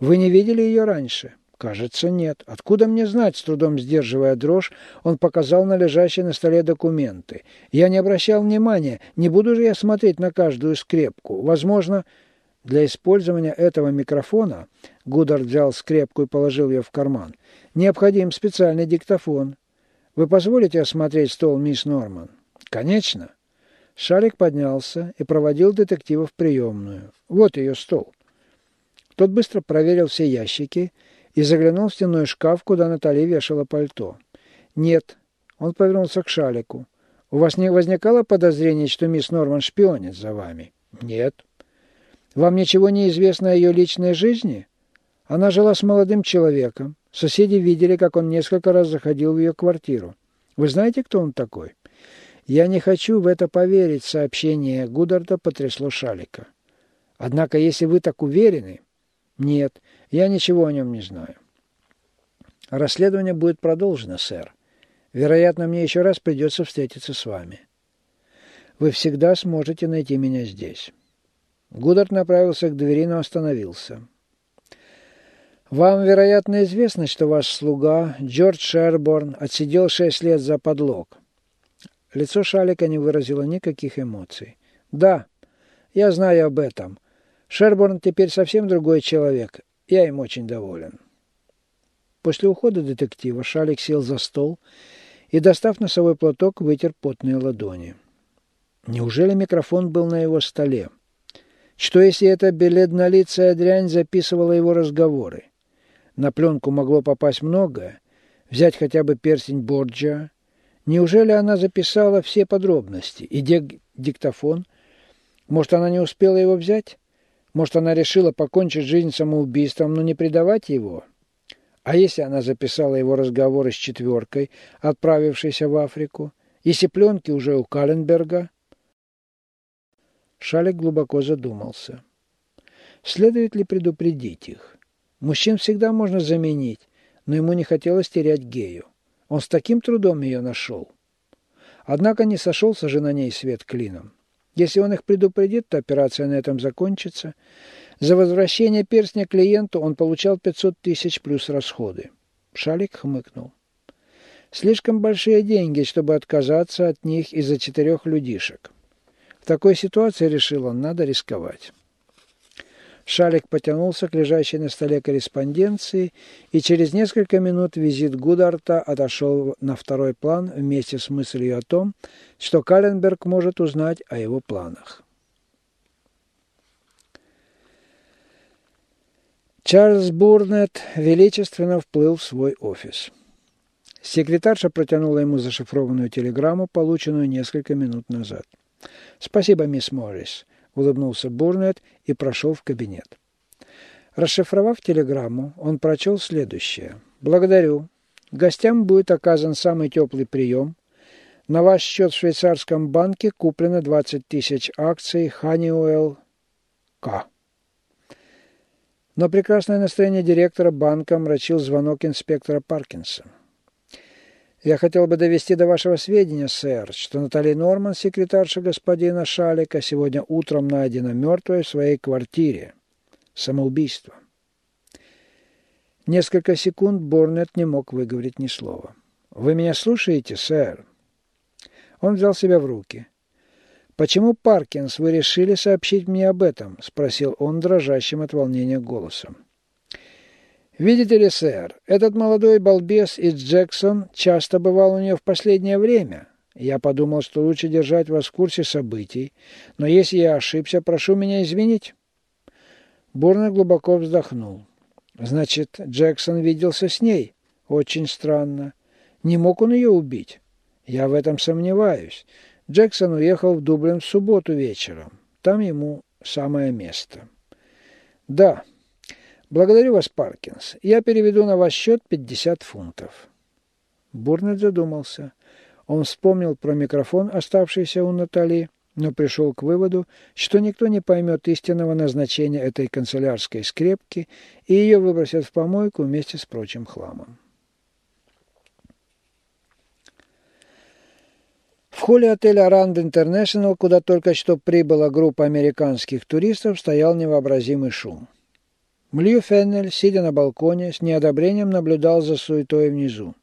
Вы не видели ее раньше? Кажется, нет. Откуда мне знать, с трудом сдерживая дрожь, он показал на лежащие на столе документы. Я не обращал внимания, не буду же я смотреть на каждую скрепку. Возможно, для использования этого микрофона Гудард взял скрепку и положил ее в карман. Необходим специальный диктофон. Вы позволите осмотреть стол, мисс Норман? Конечно. Шарик поднялся и проводил детектива в приемную. Вот ее стол. Тот быстро проверил все ящики и заглянул в стенной шкаф, куда Наталья вешала пальто. «Нет». Он повернулся к Шалику. «У вас не возникало подозрений, что мисс Норман шпионит за вами?» «Нет». «Вам ничего не известно о ее личной жизни?» Она жила с молодым человеком. Соседи видели, как он несколько раз заходил в ее квартиру. Вы знаете, кто он такой? Я не хочу в это поверить, сообщение Гударда потрясло Шалика. Однако, если вы так уверены... Нет, я ничего о нем не знаю. Расследование будет продолжено, сэр. Вероятно, мне еще раз придется встретиться с вами. Вы всегда сможете найти меня здесь. Гудард направился к двери, но остановился. Вам, вероятно, известно, что ваш слуга Джордж Шерборн отсидел шесть лет за подлог. Лицо Шалика не выразило никаких эмоций. «Да, я знаю об этом. Шерборн теперь совсем другой человек. Я им очень доволен». После ухода детектива Шалик сел за стол и, достав носовой платок, вытер потные ладони. Неужели микрофон был на его столе? Что, если эта беледнолицая дрянь записывала его разговоры? На пленку могло попасть многое. Взять хотя бы перстень Борджа, Неужели она записала все подробности? И диктофон? Может, она не успела его взять? Может, она решила покончить жизнь самоубийством, но не предавать его? А если она записала его разговоры с четверкой, отправившейся в Африку? Если пленки уже у Каленберга? Шалик глубоко задумался. Следует ли предупредить их? Мужчин всегда можно заменить, но ему не хотелось терять гею. Он с таким трудом ее нашел. Однако не сошелся же на ней свет клином. Если он их предупредит, то операция на этом закончится. За возвращение перстня клиенту он получал 500 тысяч плюс расходы. Шалик хмыкнул. Слишком большие деньги, чтобы отказаться от них из-за четырех людишек. В такой ситуации, решил он, надо рисковать. Шалик потянулся к лежащей на столе корреспонденции, и через несколько минут визит Гударта отошел на второй план вместе с мыслью о том, что Каленберг может узнать о его планах. Чарльз Бурнет величественно вплыл в свой офис. Секретарша протянула ему зашифрованную телеграмму, полученную несколько минут назад. «Спасибо, мисс Моррис улыбнулся Бурнет и прошел в кабинет. Расшифровав телеграмму, он прочел следующее. «Благодарю. Гостям будет оказан самый теплый прием. На ваш счет в швейцарском банке куплено 20 тысяч акций Honeywell К. Но прекрасное настроение директора банка мрачил звонок инспектора Паркинса. Я хотел бы довести до вашего сведения, сэр, что Натали Норман, секретарша господина Шалика, сегодня утром найдена мертвой в своей квартире. Самоубийство. Несколько секунд Борнет не мог выговорить ни слова. «Вы меня слушаете, сэр?» Он взял себя в руки. «Почему, Паркинс, вы решили сообщить мне об этом?» – спросил он дрожащим от волнения голосом. Видите ли, сэр, этот молодой балбес из Джексон часто бывал у нее в последнее время. Я подумал, что лучше держать вас в курсе событий, но если я ошибся, прошу меня извинить. Бурно глубоко вздохнул. Значит, Джексон виделся с ней? Очень странно. Не мог он ее убить? Я в этом сомневаюсь. Джексон уехал в Дублин в субботу вечером. Там ему самое место. Да, «Благодарю вас, Паркинс. Я переведу на ваш счет 50 фунтов». Бурнет задумался. Он вспомнил про микрофон, оставшийся у Натали, но пришел к выводу, что никто не поймет истинного назначения этой канцелярской скрепки и ее выбросят в помойку вместе с прочим хламом. В холле отеля «Ранд Интернешнл», куда только что прибыла группа американских туристов, стоял невообразимый шум. Млью Феннель, сидя на балконе, с неодобрением наблюдал за суетой внизу.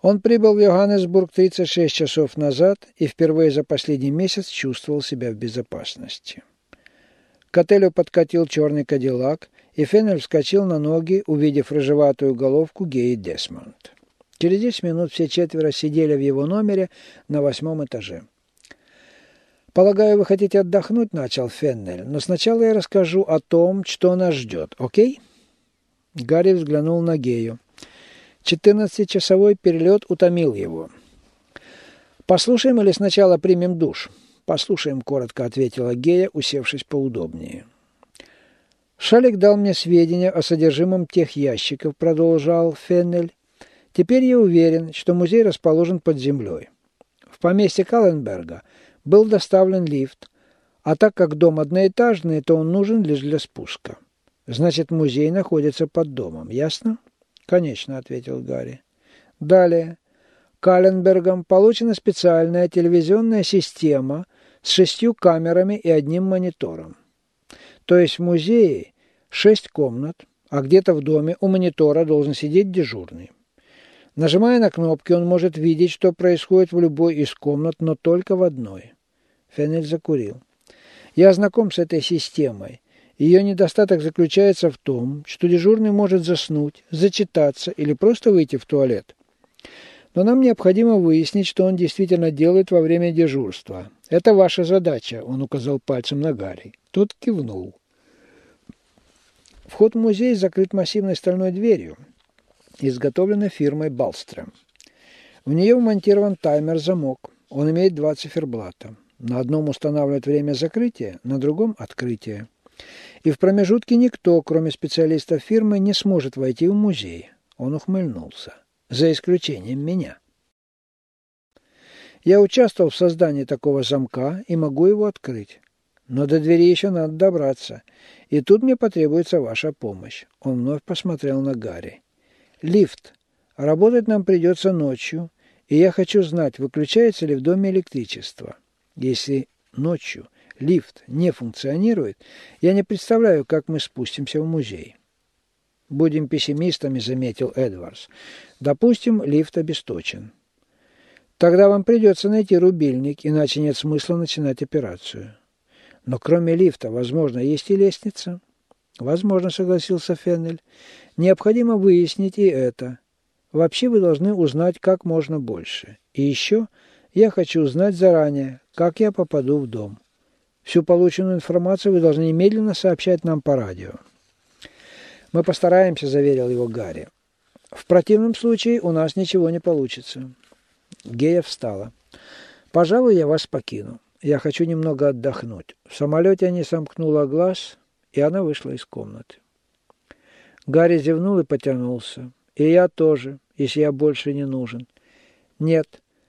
Он прибыл в Йоханнесбург 36 часов назад и впервые за последний месяц чувствовал себя в безопасности. К отелю подкатил черный кадиллак, и Феннель вскочил на ноги, увидев рыжеватую головку Геи Десмонд. Через 10 минут все четверо сидели в его номере на восьмом этаже. «Полагаю, вы хотите отдохнуть?» – начал Феннель. «Но сначала я расскажу о том, что нас ждет, окей?» Гарри взглянул на Гею. Четырнадцатичасовой перелет утомил его. «Послушаем или сначала примем душ?» «Послушаем», – коротко ответила Гея, усевшись поудобнее. «Шалик дал мне сведения о содержимом тех ящиков», – продолжал Феннель. «Теперь я уверен, что музей расположен под землей. В поместье Калленберга – был доставлен лифт, а так как дом одноэтажный, то он нужен лишь для спуска. Значит, музей находится под домом, ясно? Конечно, ответил Гарри. Далее. Каленбергом получена специальная телевизионная система с шестью камерами и одним монитором. То есть в музее шесть комнат, а где-то в доме у монитора должен сидеть дежурный. Нажимая на кнопки, он может видеть, что происходит в любой из комнат, но только в одной. Фенель закурил. Я знаком с этой системой. Ее недостаток заключается в том, что дежурный может заснуть, зачитаться или просто выйти в туалет. Но нам необходимо выяснить, что он действительно делает во время дежурства. Это ваша задача, он указал пальцем на Гарри. Тот кивнул. Вход в музей закрыт массивной стальной дверью, изготовленной фирмой Балстрем. В нее вмонтирован таймер-замок. Он имеет два циферблата. На одном устанавливает время закрытия, на другом – открытие. И в промежутке никто, кроме специалистов фирмы, не сможет войти в музей. Он ухмыльнулся. За исключением меня. Я участвовал в создании такого замка и могу его открыть. Но до двери еще надо добраться. И тут мне потребуется ваша помощь. Он вновь посмотрел на Гарри. Лифт. Работать нам придется ночью, и я хочу знать, выключается ли в доме электричество. Если ночью лифт не функционирует, я не представляю, как мы спустимся в музей. Будем пессимистами, заметил Эдвардс. Допустим, лифт обесточен. Тогда вам придется найти рубильник, иначе нет смысла начинать операцию. Но кроме лифта, возможно, есть и лестница. Возможно, согласился Феннель. Необходимо выяснить и это. Вообще вы должны узнать как можно больше. И еще я хочу узнать заранее, как я попаду в дом. Всю полученную информацию вы должны немедленно сообщать нам по радио. Мы постараемся, заверил его Гарри. В противном случае у нас ничего не получится. Гея встала. Пожалуй, я вас покину. Я хочу немного отдохнуть. В самолете не сомкнула глаз, и она вышла из комнаты. Гарри зевнул и потянулся. И я тоже, если я больше не нужен. Нет,